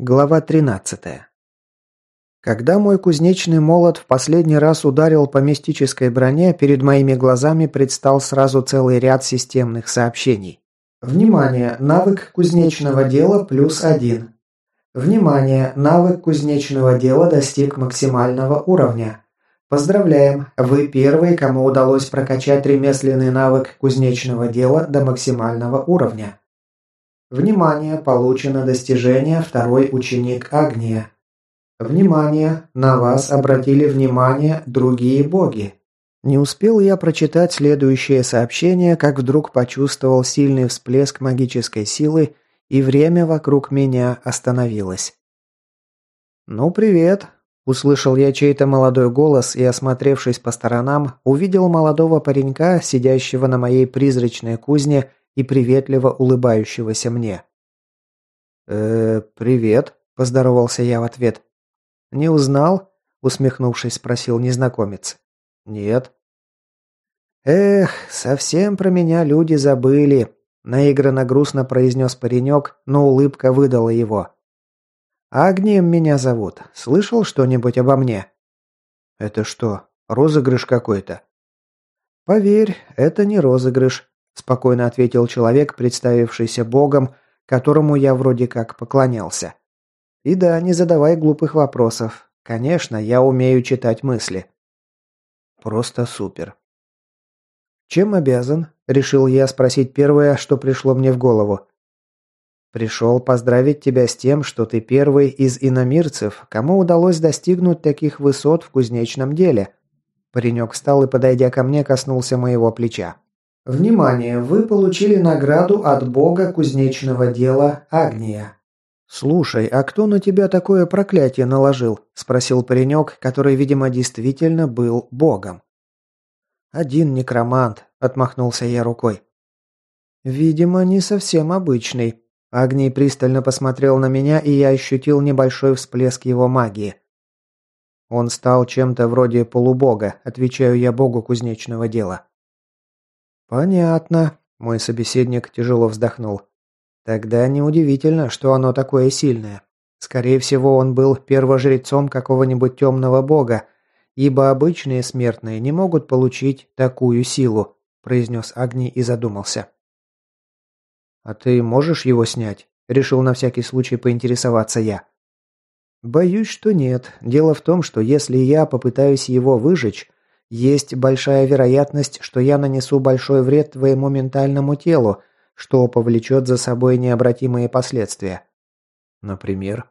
Глава 13. Когда мой кузнечный молот в последний раз ударил по мистической броне, перед моими глазами предстал сразу целый ряд системных сообщений. Внимание! Навык кузнечного дела плюс один. Внимание! Навык кузнечного дела достиг максимального уровня. Поздравляем! Вы первый, кому удалось прокачать ремесленный навык кузнечного дела до максимального уровня. Внимание! Получено достижение «Второй ученик Агния». Внимание! На вас обратили внимание другие боги. Не успел я прочитать следующее сообщение, как вдруг почувствовал сильный всплеск магической силы, и время вокруг меня остановилось. «Ну, привет!» – услышал я чей-то молодой голос и, осмотревшись по сторонам, увидел молодого паренька, сидящего на моей призрачной кузне и приветливо улыбающегося мне. «Э, привет», – поздоровался я в ответ. «Не узнал?» – усмехнувшись, спросил незнакомец. «Нет». «Эх, совсем про меня люди забыли», – наигранно грустно произнес паренек, но улыбка выдала его. «Агнием меня зовут. Слышал что-нибудь обо мне?» «Это что, розыгрыш какой-то?» «Поверь, это не розыгрыш спокойно ответил человек, представившийся богом, которому я вроде как поклонялся. И да, не задавай глупых вопросов. Конечно, я умею читать мысли. Просто супер. Чем обязан? Решил я спросить первое, что пришло мне в голову. Пришел поздравить тебя с тем, что ты первый из иномирцев, кому удалось достигнуть таких высот в кузнечном деле. Паренек встал и, подойдя ко мне, коснулся моего плеча. Внимание! Вы получили награду от бога кузнечного дела Агния. «Слушай, а кто на тебя такое проклятие наложил?» – спросил паренек, который, видимо, действительно был богом. «Один некромант», – отмахнулся я рукой. «Видимо, не совсем обычный». Агний пристально посмотрел на меня, и я ощутил небольшой всплеск его магии. Он стал чем-то вроде полубога, отвечаю я богу кузнечного дела. «Понятно», – мой собеседник тяжело вздохнул. «Тогда неудивительно, что оно такое сильное. Скорее всего, он был первожрецом какого-нибудь темного бога, ибо обычные смертные не могут получить такую силу», – произнес Агни и задумался. «А ты можешь его снять?» – решил на всякий случай поинтересоваться я. «Боюсь, что нет. Дело в том, что если я попытаюсь его выжечь, есть большая вероятность, что я нанесу большой вред твоему ментальному телу, что повлечет за собой необратимые последствия. Например,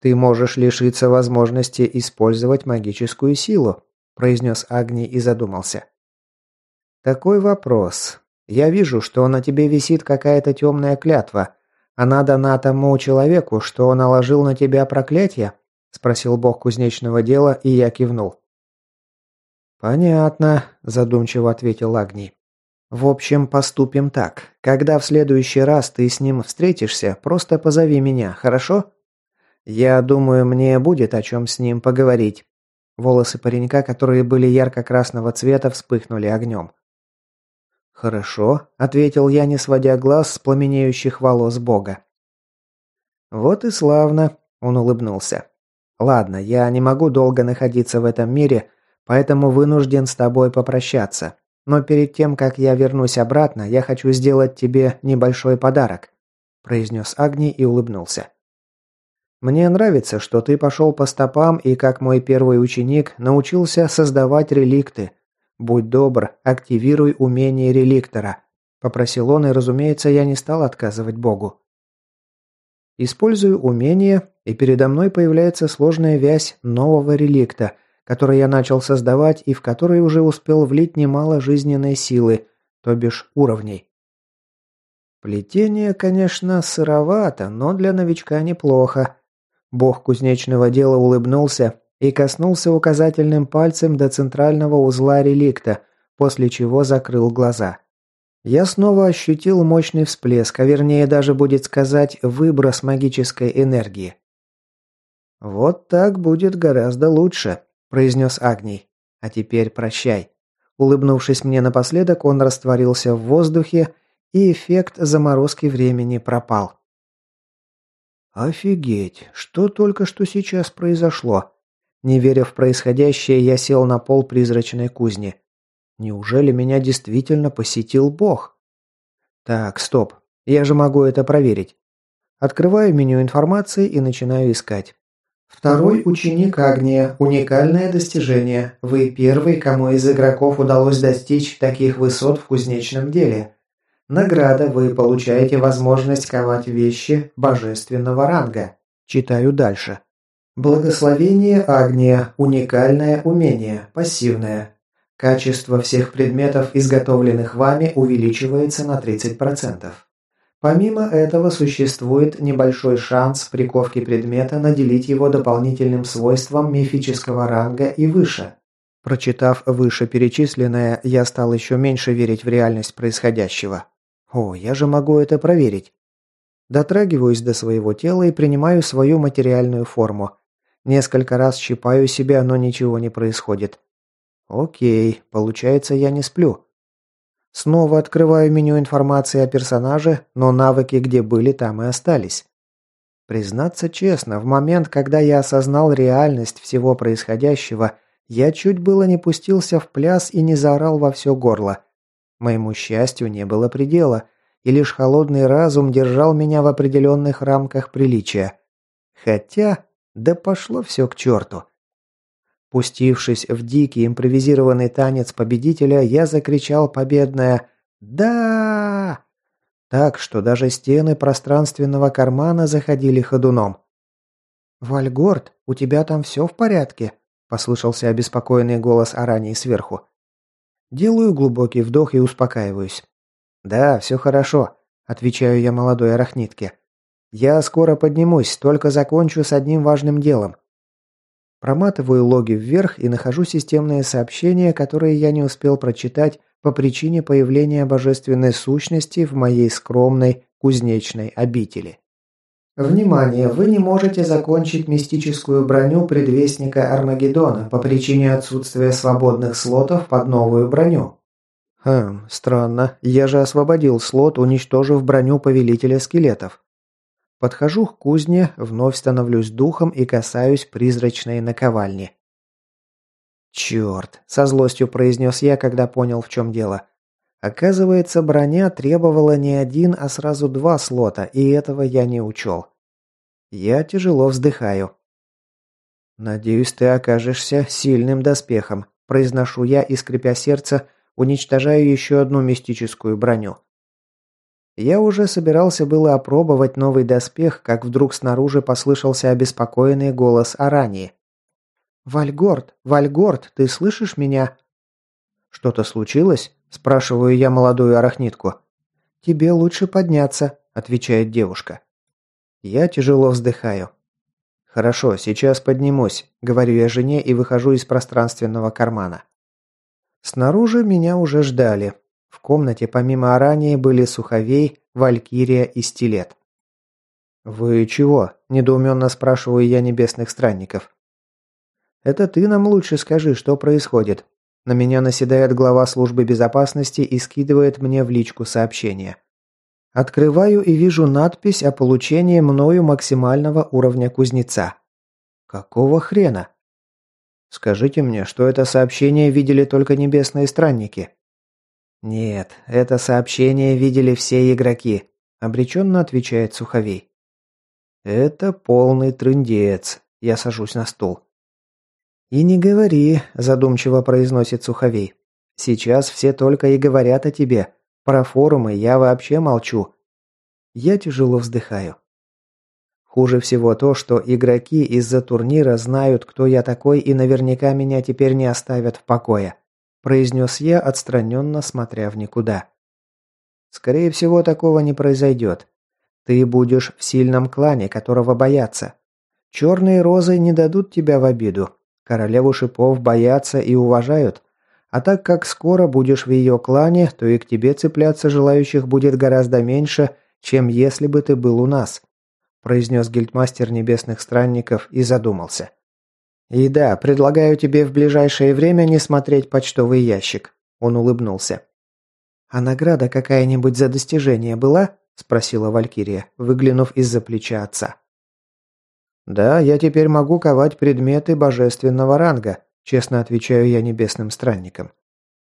ты можешь лишиться возможности использовать магическую силу, произнес Агни и задумался. Такой вопрос. Я вижу, что на тебе висит какая-то темная клятва. Она дана тому человеку, что наложил на тебя проклятие? спросил бог кузнечного дела, и я кивнул. «Понятно», – задумчиво ответил Агни. «В общем, поступим так. Когда в следующий раз ты с ним встретишься, просто позови меня, хорошо? Я думаю, мне будет о чем с ним поговорить». Волосы паренька, которые были ярко-красного цвета, вспыхнули огнем. «Хорошо», – ответил я, не сводя глаз с пламенеющих волос бога. «Вот и славно», – он улыбнулся. «Ладно, я не могу долго находиться в этом мире, поэтому вынужден с тобой попрощаться. Но перед тем, как я вернусь обратно, я хочу сделать тебе небольшой подарок», – произнес Агни и улыбнулся. «Мне нравится, что ты пошел по стопам и, как мой первый ученик, научился создавать реликты. Будь добр, активируй умение реликтора», – попросил он, и, разумеется, я не стал отказывать Богу. Использую умение, и передо мной появляется сложная вязь нового реликта – который я начал создавать и в который уже успел влить немало жизненной силы, то бишь уровней. Плетение, конечно, сыровато, но для новичка неплохо. Бог кузнечного дела улыбнулся и коснулся указательным пальцем до центрального узла реликта, после чего закрыл глаза. Я снова ощутил мощный всплеск, а вернее даже будет сказать выброс магической энергии. Вот так будет гораздо лучше произнес Агний. «А теперь прощай». Улыбнувшись мне напоследок, он растворился в воздухе, и эффект заморозки времени пропал. Офигеть, что только что сейчас произошло? Не веря в происходящее, я сел на пол призрачной кузни. Неужели меня действительно посетил бог? Так, стоп. Я же могу это проверить. Открываю меню информации и начинаю искать. Второй ученик Агния. Уникальное достижение. Вы первый, кому из игроков удалось достичь таких высот в кузнечном деле. Награда. Вы получаете возможность ковать вещи божественного ранга. Читаю дальше. Благословение Агния. Уникальное умение. Пассивное. Качество всех предметов, изготовленных вами, увеличивается на 30%. Помимо этого, существует небольшой шанс при ковке предмета наделить его дополнительным свойством мифического ранга и выше. Прочитав вышеперечисленное, я стал еще меньше верить в реальность происходящего. О, я же могу это проверить. Дотрагиваюсь до своего тела и принимаю свою материальную форму. Несколько раз щипаю себя, но ничего не происходит. Окей, получается, я не сплю. Снова открываю меню информации о персонаже, но навыки где были, там и остались. Признаться честно, в момент, когда я осознал реальность всего происходящего, я чуть было не пустился в пляс и не заорал во все горло. Моему счастью не было предела, и лишь холодный разум держал меня в определенных рамках приличия. Хотя, да пошло все к черту. Пустившись в дикий импровизированный танец победителя, я закричал победное «Да!» Так, что даже стены пространственного кармана заходили ходуном. «Вальгорд, у тебя там все в порядке?» – послышался обеспокоенный голос Арании сверху. Делаю глубокий вдох и успокаиваюсь. «Да, все хорошо», – отвечаю я молодой арахнитке. «Я скоро поднимусь, только закончу с одним важным делом. Проматываю логи вверх и нахожу системные сообщения, которые я не успел прочитать по причине появления божественной сущности в моей скромной кузнечной обители. Внимание! Вы не можете закончить мистическую броню предвестника Армагеддона по причине отсутствия свободных слотов под новую броню. Хм, странно. Я же освободил слот, уничтожив броню повелителя скелетов. Подхожу к кузне, вновь становлюсь духом и касаюсь призрачной наковальни. «Черт!» – со злостью произнес я, когда понял, в чем дело. Оказывается, броня требовала не один, а сразу два слота, и этого я не учел. Я тяжело вздыхаю. «Надеюсь, ты окажешься сильным доспехом», – произношу я и, скрипя сердце, уничтожаю еще одну мистическую броню. Я уже собирался было опробовать новый доспех, как вдруг снаружи послышался обеспокоенный голос Арании. «Вальгорд, Вальгорд, ты слышишь меня?» «Что-то случилось?» – спрашиваю я молодую арахнитку. «Тебе лучше подняться», – отвечает девушка. Я тяжело вздыхаю. «Хорошо, сейчас поднимусь», – говорю я жене и выхожу из пространственного кармана. Снаружи меня уже ждали. В комнате помимо Арании были Суховей, Валькирия и Стилет. «Вы чего?» – недоуменно спрашиваю я небесных странников. «Это ты нам лучше скажи, что происходит». На меня наседает глава службы безопасности и скидывает мне в личку сообщение. Открываю и вижу надпись о получении мною максимального уровня кузнеца. Какого хрена? Скажите мне, что это сообщение видели только небесные странники? «Нет, это сообщение видели все игроки», – обреченно отвечает Суховей. «Это полный трындец», – я сажусь на стул. «И не говори», – задумчиво произносит Суховей. «Сейчас все только и говорят о тебе. Про форумы я вообще молчу». Я тяжело вздыхаю. Хуже всего то, что игроки из-за турнира знают, кто я такой, и наверняка меня теперь не оставят в покое произнес я, отстраненно смотря в никуда. Скорее всего, такого не произойдет. Ты будешь в сильном клане, которого боятся. Черные розы не дадут тебя в обиду. Королеву шипов боятся и уважают. А так как скоро будешь в ее клане, то и к тебе цепляться желающих будет гораздо меньше, чем если бы ты был у нас», произнес гильдмастер небесных странников и задумался. «И да, предлагаю тебе в ближайшее время не смотреть почтовый ящик», – он улыбнулся. «А награда какая-нибудь за достижение была?» – спросила Валькирия, выглянув из-за плеча отца. «Да, я теперь могу ковать предметы божественного ранга», честно отвечаю я небесным странникам.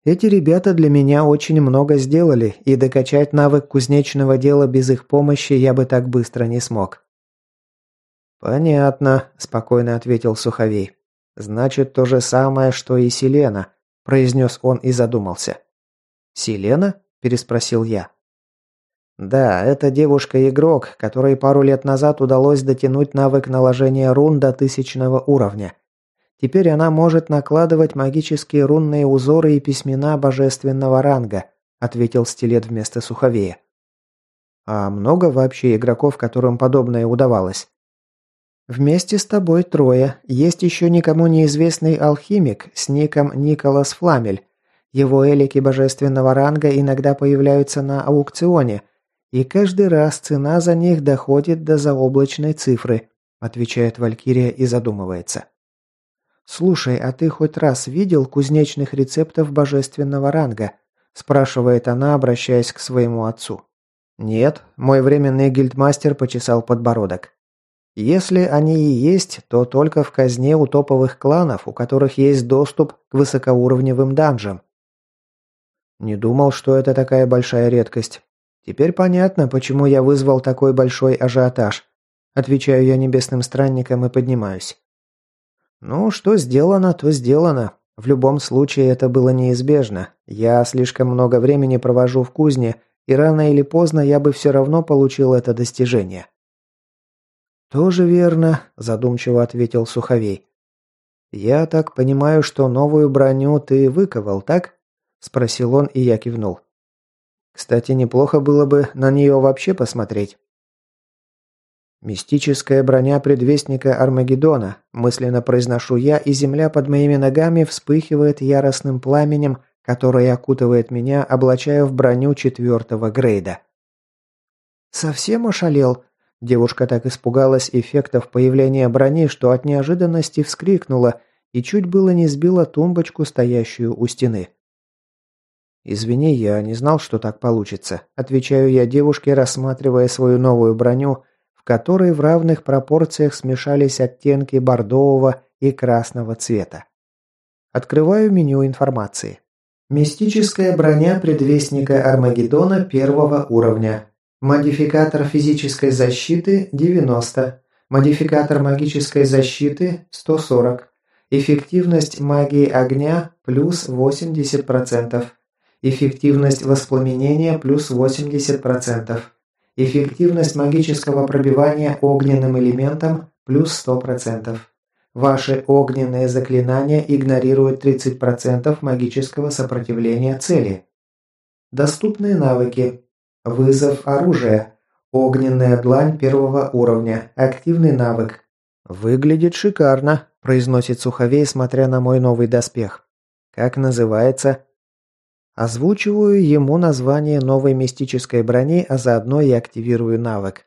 Эти ребята для меня очень много сделали, и докачать навык кузнечного дела без их помощи я бы так быстро не смог. «Понятно», – спокойно ответил Суховей. «Значит, то же самое, что и Селена», – произнес он и задумался. «Селена?» – переспросил я. «Да, это девушка-игрок, которой пару лет назад удалось дотянуть навык наложения рун до тысячного уровня. Теперь она может накладывать магические рунные узоры и письмена божественного ранга», – ответил Стилет вместо Суховея. «А много вообще игроков, которым подобное удавалось?» Вместе с тобой трое. Есть еще никому неизвестный алхимик с ником Николас Фламель. Его элики божественного ранга иногда появляются на аукционе, и каждый раз цена за них доходит до заоблачной цифры, отвечает Валькирия и задумывается. Слушай, а ты хоть раз видел кузнечных рецептов божественного ранга? спрашивает она, обращаясь к своему отцу. Нет, мой временный гильдмастер почесал подбородок. Если они и есть, то только в казне у топовых кланов, у которых есть доступ к высокоуровневым данжам. Не думал, что это такая большая редкость. Теперь понятно, почему я вызвал такой большой ажиотаж. Отвечаю я небесным странникам и поднимаюсь. Ну, что сделано, то сделано. В любом случае это было неизбежно. Я слишком много времени провожу в кузне, и рано или поздно я бы все равно получил это достижение. «Тоже верно», – задумчиво ответил Суховей. «Я так понимаю, что новую броню ты выковал, так?» – спросил он, и я кивнул. «Кстати, неплохо было бы на нее вообще посмотреть». «Мистическая броня предвестника Армагеддона», – мысленно произношу я, и земля под моими ногами вспыхивает яростным пламенем, которое окутывает меня, облачая в броню четвертого грейда. «Совсем ошалел?» Девушка так испугалась эффектов появления брони, что от неожиданности вскрикнула и чуть было не сбила тумбочку, стоящую у стены. «Извини, я не знал, что так получится», – отвечаю я девушке, рассматривая свою новую броню, в которой в равных пропорциях смешались оттенки бордового и красного цвета. Открываю меню информации. Мистическая броня предвестника Армагеддона первого уровня. Модификатор физической защиты – 90. Модификатор магической защиты – 140. Эффективность магии огня – плюс 80%. Эффективность воспламенения – плюс 80%. Эффективность магического пробивания огненным элементом – плюс 100%. Ваши огненные заклинания игнорируют 30% магического сопротивления цели. Доступные навыки Вызов оружия. Огненная длань первого уровня. Активный навык. «Выглядит шикарно», – произносит Суховей, смотря на мой новый доспех. «Как называется?» Озвучиваю ему название новой мистической брони, а заодно и активирую навык.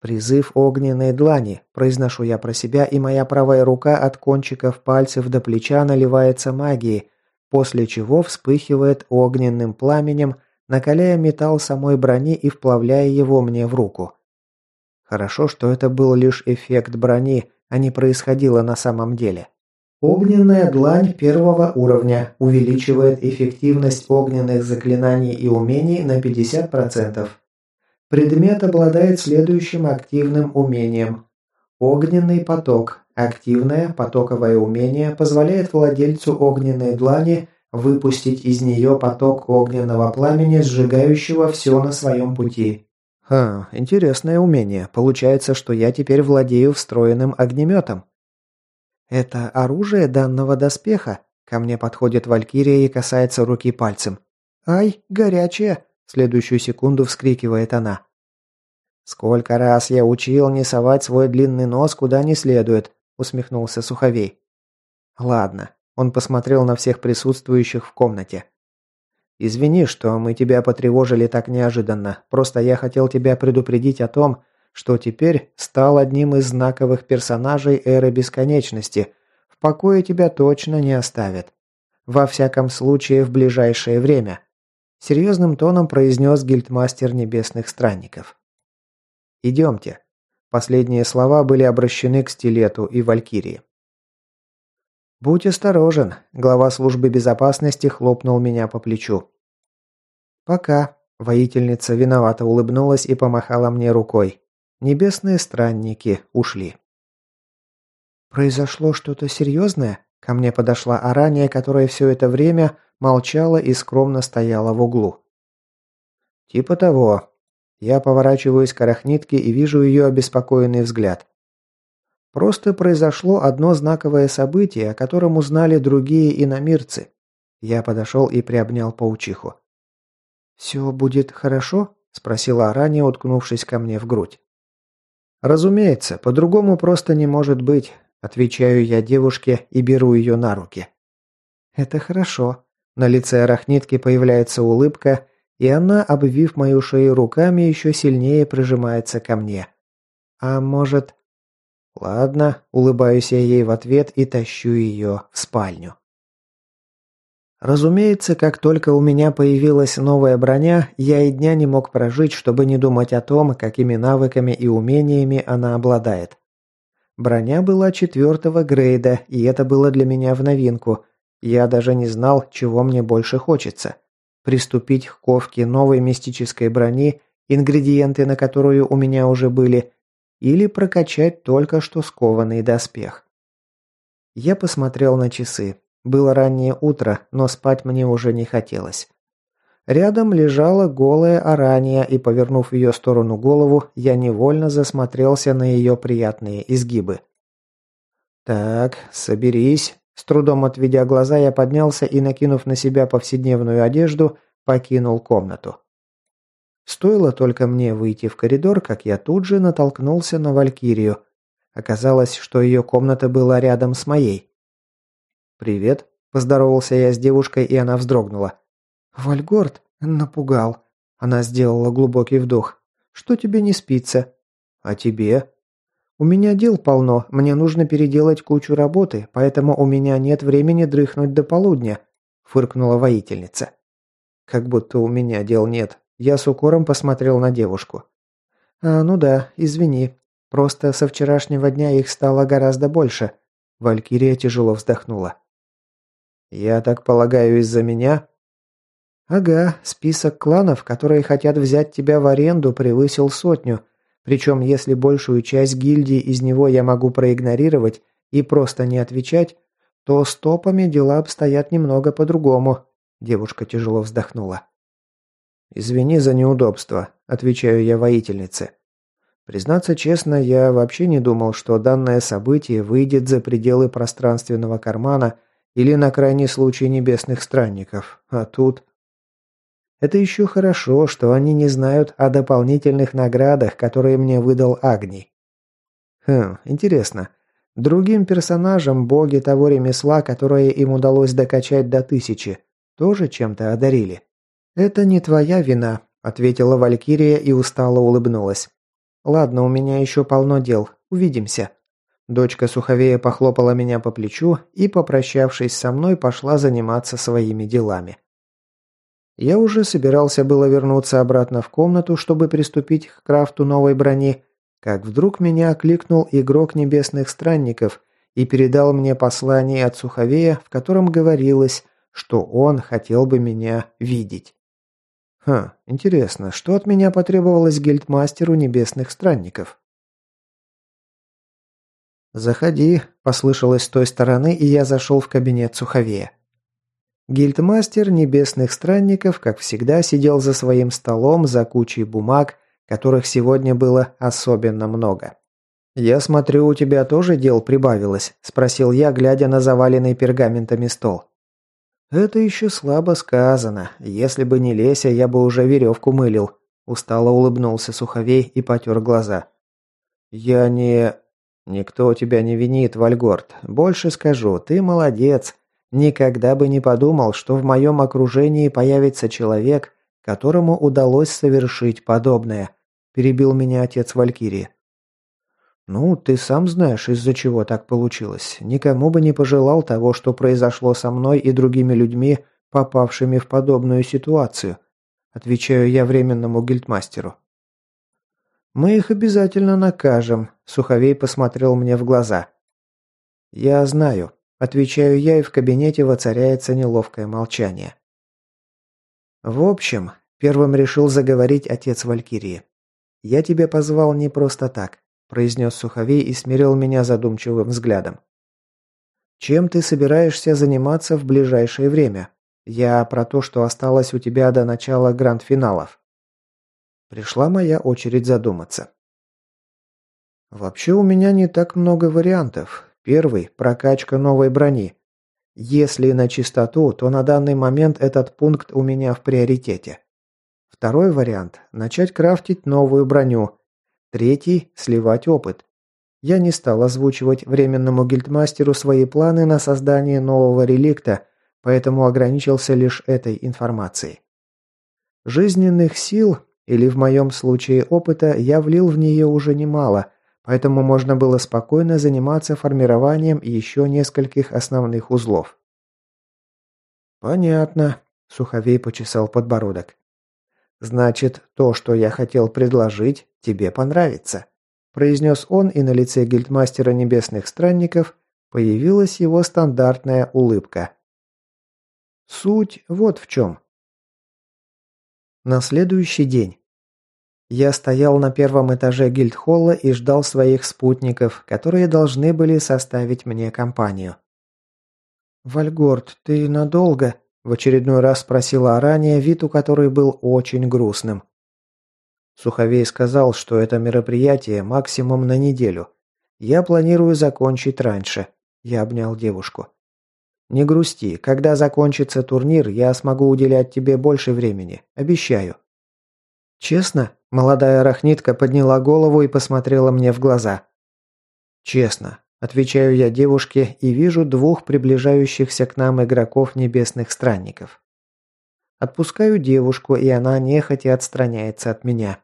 «Призыв огненной длани», – произношу я про себя, и моя правая рука от кончиков пальцев до плеча наливается магией, после чего вспыхивает огненным пламенем, накаляя металл самой брони и вплавляя его мне в руку. Хорошо, что это был лишь эффект брони, а не происходило на самом деле. Огненная длань первого уровня увеличивает эффективность огненных заклинаний и умений на 50%. Предмет обладает следующим активным умением. Огненный поток. Активное потоковое умение позволяет владельцу огненной длани выпустить из нее поток огненного пламени, сжигающего все на своем пути. Ха, интересное умение. Получается, что я теперь владею встроенным огнеметом. Это оружие данного доспеха? Ко мне подходит Валькирия и касается руки пальцем. «Ай, горячее!» – в следующую секунду вскрикивает она. «Сколько раз я учил не совать свой длинный нос куда не следует», – усмехнулся Суховей. «Ладно, он посмотрел на всех присутствующих в комнате. «Извини, что мы тебя потревожили так неожиданно. Просто я хотел тебя предупредить о том, что теперь стал одним из знаковых персонажей эры бесконечности. В покое тебя точно не оставят. Во всяком случае, в ближайшее время», – серьезным тоном произнес гильдмастер небесных странников. «Идемте». Последние слова были обращены к стилету и валькирии. «Будь осторожен», – глава службы безопасности хлопнул меня по плечу. «Пока», – воительница виновато улыбнулась и помахала мне рукой. Небесные странники ушли. «Произошло что-то серьезное?» Ко мне подошла Арания, которая все это время молчала и скромно стояла в углу. «Типа того». Я поворачиваюсь к арахнитке и вижу ее обеспокоенный взгляд. Просто произошло одно знаковое событие, о котором узнали другие иномирцы. Я подошел и приобнял паучиху. «Все будет хорошо?» – спросила Арания, уткнувшись ко мне в грудь. «Разумеется, по-другому просто не может быть», – отвечаю я девушке и беру ее на руки. «Это хорошо». На лице арахнитки появляется улыбка, и она, обвив мою шею руками, еще сильнее прижимается ко мне. «А может...» Ладно, улыбаюсь я ей в ответ и тащу ее в спальню. Разумеется, как только у меня появилась новая броня, я и дня не мог прожить, чтобы не думать о том, какими навыками и умениями она обладает. Броня была четвертого грейда, и это было для меня в новинку. Я даже не знал, чего мне больше хочется. Приступить к ковке новой мистической брони, ингредиенты на которую у меня уже были, или прокачать только что скованный доспех. Я посмотрел на часы. Было раннее утро, но спать мне уже не хотелось. Рядом лежала голая арания, и, повернув ее сторону голову, я невольно засмотрелся на ее приятные изгибы. «Так, соберись». С трудом отведя глаза, я поднялся и, накинув на себя повседневную одежду, покинул комнату. Стоило только мне выйти в коридор, как я тут же натолкнулся на Валькирию. Оказалось, что ее комната была рядом с моей. «Привет», – поздоровался я с девушкой, и она вздрогнула. «Вальгорд? Напугал». Она сделала глубокий вдох. «Что тебе не спится?» «А тебе?» «У меня дел полно, мне нужно переделать кучу работы, поэтому у меня нет времени дрыхнуть до полудня», – фыркнула воительница. «Как будто у меня дел нет», я с укором посмотрел на девушку. «А, ну да, извини. Просто со вчерашнего дня их стало гораздо больше». Валькирия тяжело вздохнула. «Я так полагаю, из-за меня?» «Ага, список кланов, которые хотят взять тебя в аренду, превысил сотню. Причем, если большую часть гильдии из него я могу проигнорировать и просто не отвечать, то с топами дела обстоят немного по-другому», – девушка тяжело вздохнула. «Извини за неудобство», – отвечаю я воительнице. Признаться честно, я вообще не думал, что данное событие выйдет за пределы пространственного кармана или на крайний случай небесных странников. А тут... Это еще хорошо, что они не знают о дополнительных наградах, которые мне выдал Агний. Хм, интересно. Другим персонажам боги того ремесла, которое им удалось докачать до тысячи, тоже чем-то одарили? «Это не твоя вина», – ответила Валькирия и устало улыбнулась. «Ладно, у меня еще полно дел. Увидимся». Дочка Суховея похлопала меня по плечу и, попрощавшись со мной, пошла заниматься своими делами. Я уже собирался было вернуться обратно в комнату, чтобы приступить к крафту новой брони, как вдруг меня окликнул игрок Небесных Странников и передал мне послание от Суховея, в котором говорилось, что он хотел бы меня видеть. Ха, интересно, что от меня потребовалось гильдмастеру небесных странников? «Заходи», – послышалось с той стороны, и я зашел в кабинет Суховея. Гильдмастер небесных странников, как всегда, сидел за своим столом за кучей бумаг, которых сегодня было особенно много. «Я смотрю, у тебя тоже дел прибавилось?» – спросил я, глядя на заваленный пергаментами стол. «Это еще слабо сказано. Если бы не Леся, я бы уже веревку мылил». Устало улыбнулся Суховей и потер глаза. «Я не...» «Никто тебя не винит, Вальгорд. Больше скажу, ты молодец. Никогда бы не подумал, что в моем окружении появится человек, которому удалось совершить подобное», перебил меня отец Валькирии. «Ну, ты сам знаешь, из-за чего так получилось. Никому бы не пожелал того, что произошло со мной и другими людьми, попавшими в подобную ситуацию», отвечаю я временному гильдмастеру. «Мы их обязательно накажем», – Суховей посмотрел мне в глаза. «Я знаю», – отвечаю я, и в кабинете воцаряется неловкое молчание. «В общем», – первым решил заговорить отец Валькирии. «Я тебя позвал не просто так», – произнес Суховей и смирил меня задумчивым взглядом. «Чем ты собираешься заниматься в ближайшее время? Я про то, что осталось у тебя до начала гранд-финалов». Пришла моя очередь задуматься. Вообще у меня не так много вариантов. Первый – прокачка новой брони. Если на чистоту, то на данный момент этот пункт у меня в приоритете. Второй вариант – начать крафтить новую броню. Третий – сливать опыт. Я не стал озвучивать временному гильдмастеру свои планы на создание нового реликта, поэтому ограничился лишь этой информацией. Жизненных сил или в моем случае опыта я влил в нее уже немало, поэтому можно было спокойно заниматься формированием еще нескольких основных узлов. «Понятно», – Суховей почесал подбородок. «Значит, то, что я хотел предложить, тебе понравится», – произнес он, и на лице гильдмастера небесных странников появилась его стандартная улыбка. «Суть вот в чем», на следующий день. Я стоял на первом этаже гильдхолла и ждал своих спутников, которые должны были составить мне компанию. «Вальгорд, ты надолго?» – в очередной раз спросила Арания, вид у которой был очень грустным. Суховей сказал, что это мероприятие максимум на неделю. Я планирую закончить раньше. Я обнял девушку. «Не грусти. Когда закончится турнир, я смогу уделять тебе больше времени. Обещаю». «Честно?» – молодая арахнитка подняла голову и посмотрела мне в глаза. «Честно», – отвечаю я девушке и вижу двух приближающихся к нам игроков небесных странников. Отпускаю девушку, и она нехотя отстраняется от меня.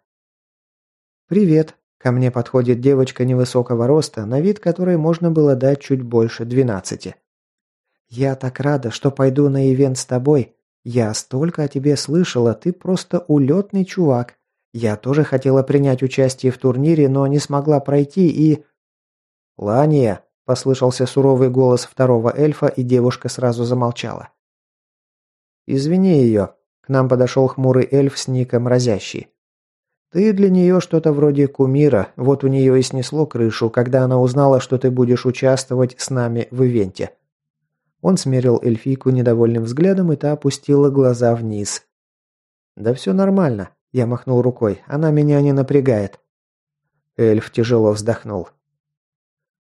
«Привет», – ко мне подходит девочка невысокого роста, на вид которой можно было дать чуть больше двенадцати. «Я так рада, что пойду на ивент с тобой. Я столько о тебе слышала, ты просто улетный чувак. Я тоже хотела принять участие в турнире, но не смогла пройти и...» «Лания!» – послышался суровый голос второго эльфа, и девушка сразу замолчала. «Извини ее», – к нам подошел хмурый эльф с ником Разящий. «Ты для нее что-то вроде кумира, вот у нее и снесло крышу, когда она узнала, что ты будешь участвовать с нами в ивенте. Он смерил эльфийку недовольным взглядом, и та опустила глаза вниз. «Да все нормально», – я махнул рукой. «Она меня не напрягает». Эльф тяжело вздохнул.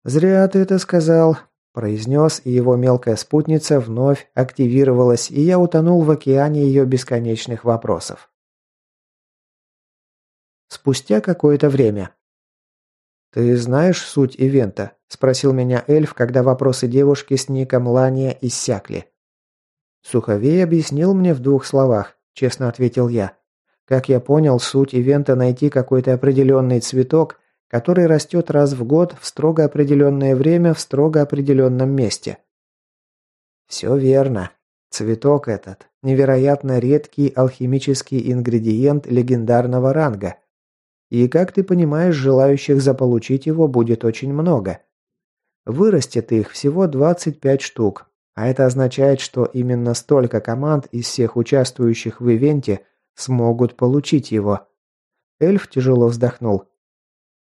«Зря ты это сказал», – произнес, и его мелкая спутница вновь активировалась, и я утонул в океане ее бесконечных вопросов. Спустя какое-то время. «Ты знаешь суть ивента?» – спросил меня эльф, когда вопросы девушки с ником Лания иссякли. Суховей объяснил мне в двух словах, честно ответил я. Как я понял, суть ивента найти какой-то определенный цветок, который растет раз в год в строго определенное время в строго определенном месте. Все верно. Цветок этот – невероятно редкий алхимический ингредиент легендарного ранга – и, как ты понимаешь, желающих заполучить его будет очень много. Вырастет их всего 25 штук, а это означает, что именно столько команд из всех участвующих в ивенте смогут получить его. Эльф тяжело вздохнул.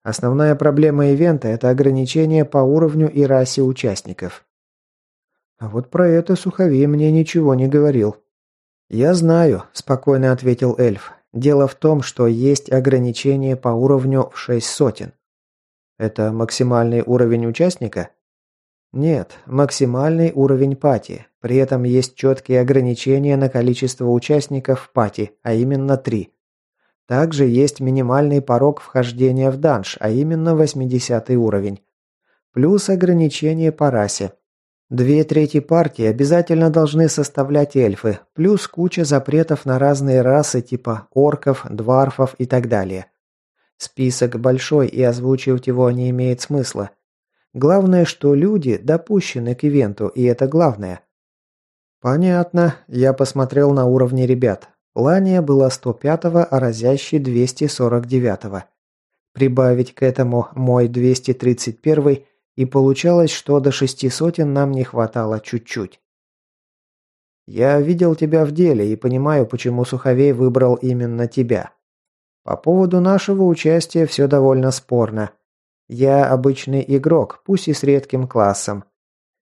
Основная проблема ивента – это ограничение по уровню и расе участников. А вот про это Суховей мне ничего не говорил. «Я знаю», – спокойно ответил эльф. Дело в том, что есть ограничение по уровню в шесть сотен. Это максимальный уровень участника? Нет, максимальный уровень пати. При этом есть четкие ограничения на количество участников в пати, а именно три. Также есть минимальный порог вхождения в данж, а именно 80 уровень. Плюс ограничение по расе. Две трети партии обязательно должны составлять эльфы, плюс куча запретов на разные расы типа орков, дварфов и так далее. Список большой и озвучивать его не имеет смысла. Главное, что люди допущены к ивенту, и это главное. Понятно, я посмотрел на уровни ребят. Лания была 105-го, а разящий 249-го. Прибавить к этому мой 231 и получалось, что до шести сотен нам не хватало чуть-чуть. Я видел тебя в деле и понимаю, почему Суховей выбрал именно тебя. По поводу нашего участия все довольно спорно. Я обычный игрок, пусть и с редким классом.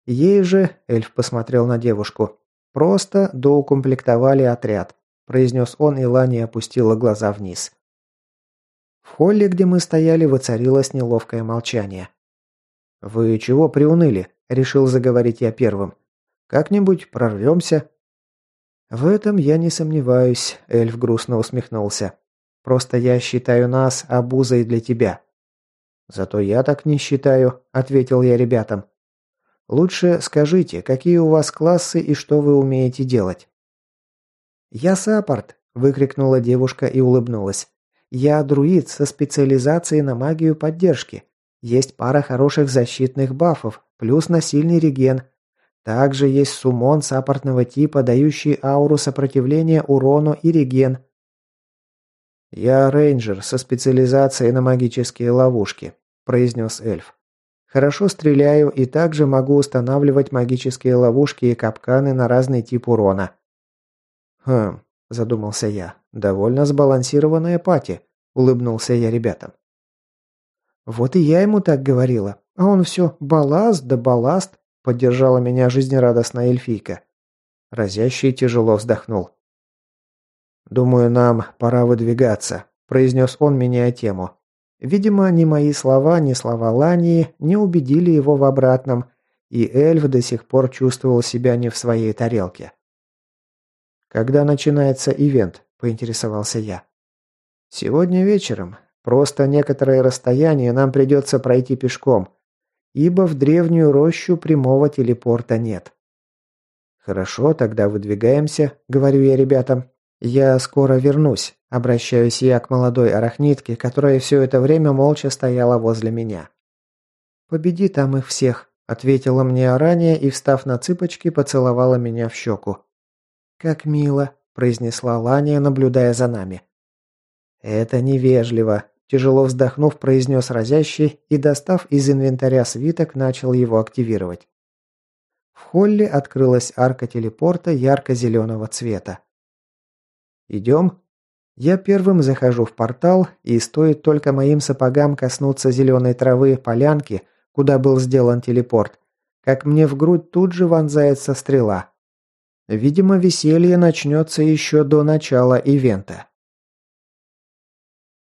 Ей же, эльф посмотрел на девушку, просто доукомплектовали отряд, произнес он, и Лани опустила глаза вниз. В холле, где мы стояли, воцарилось неловкое молчание. «Вы чего приуныли?» – решил заговорить я первым. «Как-нибудь прорвемся?» «В этом я не сомневаюсь», – эльф грустно усмехнулся. «Просто я считаю нас обузой для тебя». «Зато я так не считаю», – ответил я ребятам. «Лучше скажите, какие у вас классы и что вы умеете делать?» «Я саппорт», – выкрикнула девушка и улыбнулась. «Я друид со специализацией на магию поддержки. Есть пара хороших защитных бафов, плюс насильный реген. Также есть суммон саппортного типа, дающий ауру сопротивления урону и реген. «Я рейнджер со специализацией на магические ловушки», – произнес эльф. «Хорошо стреляю и также могу устанавливать магические ловушки и капканы на разный тип урона». «Хм», – задумался я, – «довольно сбалансированная пати», – улыбнулся я ребятам. «Вот и я ему так говорила. А он все балласт да балласт», — поддержала меня жизнерадостная эльфийка. Разящий тяжело вздохнул. «Думаю, нам пора выдвигаться», — произнес он, меняя тему. Видимо, ни мои слова, ни слова Лании не убедили его в обратном, и эльф до сих пор чувствовал себя не в своей тарелке. «Когда начинается ивент?» – поинтересовался я. «Сегодня вечером. Просто некоторое расстояние нам придется пройти пешком, ибо в древнюю рощу прямого телепорта нет. «Хорошо, тогда выдвигаемся», — говорю я ребятам. «Я скоро вернусь», — обращаюсь я к молодой арахнитке, которая все это время молча стояла возле меня. «Победи там их всех», — ответила мне ранее и, встав на цыпочки, поцеловала меня в щеку. «Как мило», — произнесла Лания, наблюдая за нами. «Это невежливо», Тяжело вздохнув, произнес разящий и, достав из инвентаря свиток, начал его активировать. В холле открылась арка телепорта ярко-зеленого цвета. «Идем?» Я первым захожу в портал, и стоит только моим сапогам коснуться зеленой травы полянки, куда был сделан телепорт, как мне в грудь тут же вонзается стрела. Видимо, веселье начнется еще до начала ивента.